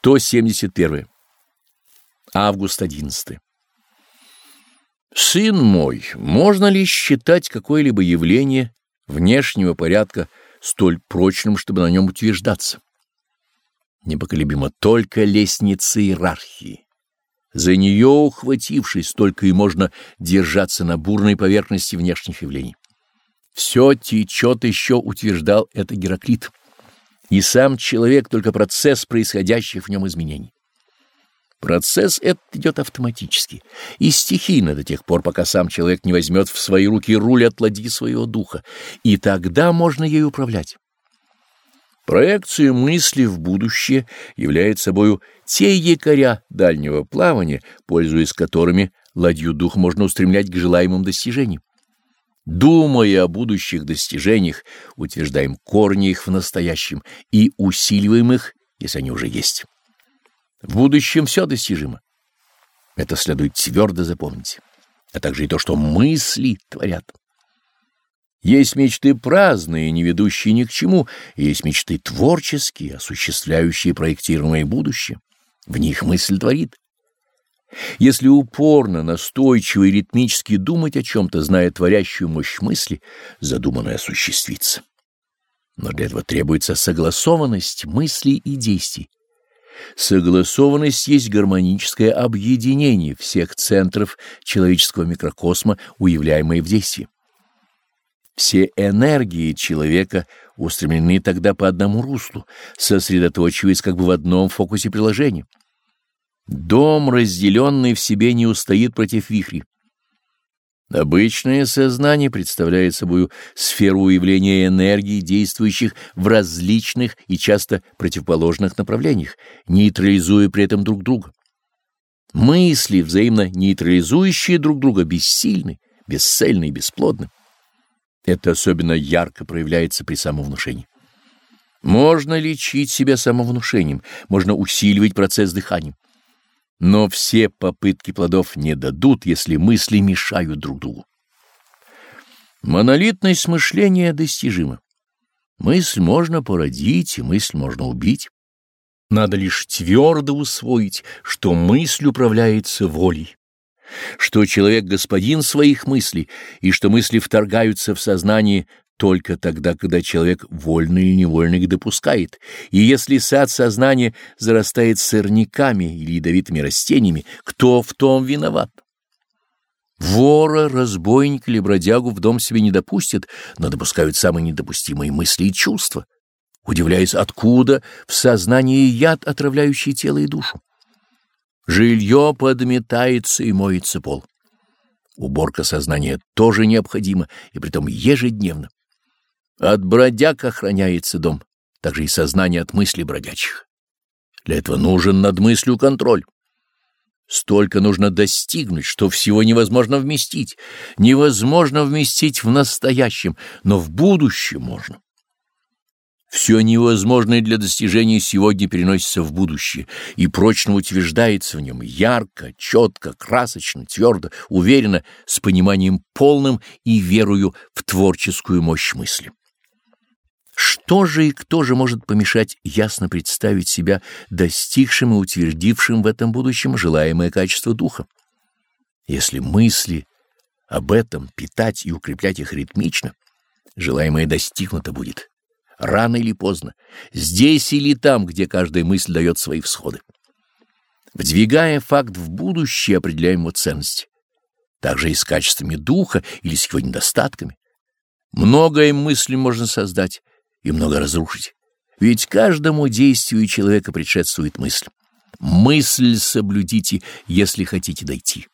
171. Август 11. Сын мой, можно ли считать какое-либо явление внешнего порядка столь прочным, чтобы на нем утверждаться? Непоколебимо только лестница иерархии. За нее, ухватившись, только и можно держаться на бурной поверхности внешних явлений. Все течет еще, утверждал это Гераклит и сам человек только процесс происходящих в нем изменений. Процесс этот идет автоматически и стихийно до тех пор, пока сам человек не возьмет в свои руки руль от ладьи своего духа, и тогда можно ей управлять. Проекция мысли в будущее является собою те якоря дальнего плавания, пользуясь которыми ладью духа можно устремлять к желаемым достижениям. Думая о будущих достижениях, утверждаем корни их в настоящем и усиливаем их, если они уже есть. В будущем все достижимо. Это следует твердо запомнить, а также и то, что мысли творят. Есть мечты праздные, не ведущие ни к чему, есть мечты творческие, осуществляющие проектируемое будущее. В них мысль творит. Если упорно, настойчиво и ритмически думать о чем-то, зная творящую мощь мысли, задуманное осуществится. Но для этого требуется согласованность мыслей и действий. Согласованность есть гармоническое объединение всех центров человеческого микрокосма, уявляемые в действии. Все энергии человека устремлены тогда по одному руслу, сосредоточиваясь как бы в одном фокусе приложения. Дом, разделенный в себе, не устоит против вихрей. Обычное сознание представляет собой сферу уявления энергии, действующих в различных и часто противоположных направлениях, нейтрализуя при этом друг друга. Мысли, взаимно нейтрализующие друг друга, бессильны, бесцельны и бесплодны. Это особенно ярко проявляется при самовнушении. Можно лечить себя самовнушением, можно усиливать процесс дыхания. Но все попытки плодов не дадут, если мысли мешают друг другу. Монолитность мышления достижима. Мысль можно породить, и мысль можно убить. Надо лишь твердо усвоить, что мысль управляется волей, что человек господин своих мыслей, и что мысли вторгаются в сознание только тогда, когда человек вольно или невольно их допускает, и если сад сознания зарастает сорняками или ядовитыми растениями, кто в том виноват? Вора, разбойника или бродягу в дом себе не допустят, но допускают самые недопустимые мысли и чувства, удивляясь, откуда в сознании яд, отравляющий тело и душу. Жилье подметается и моется пол. Уборка сознания тоже необходима, и притом ежедневно. От бродяг охраняется дом, также и сознание от мыслей бродячих. Для этого нужен над мыслью контроль. Столько нужно достигнуть, что всего невозможно вместить. Невозможно вместить в настоящем, но в будущем можно. Все невозможное для достижения сегодня переносится в будущее и прочно утверждается в нем ярко, четко, красочно, твердо, уверенно, с пониманием полным и верою в творческую мощь мысли. Что же и кто же может помешать ясно представить себя достигшим и утвердившим в этом будущем желаемое качество духа? Если мысли об этом питать и укреплять их ритмично, желаемое достигнуто будет. Рано или поздно, здесь или там, где каждая мысль дает свои всходы. Вдвигая факт в будущее, определяем его ценность. Также и с качествами духа или с его недостатками. Многое мысли можно создать, и много разрушить. Ведь каждому действию человека предшествует мысль. Мысль соблюдите, если хотите дойти.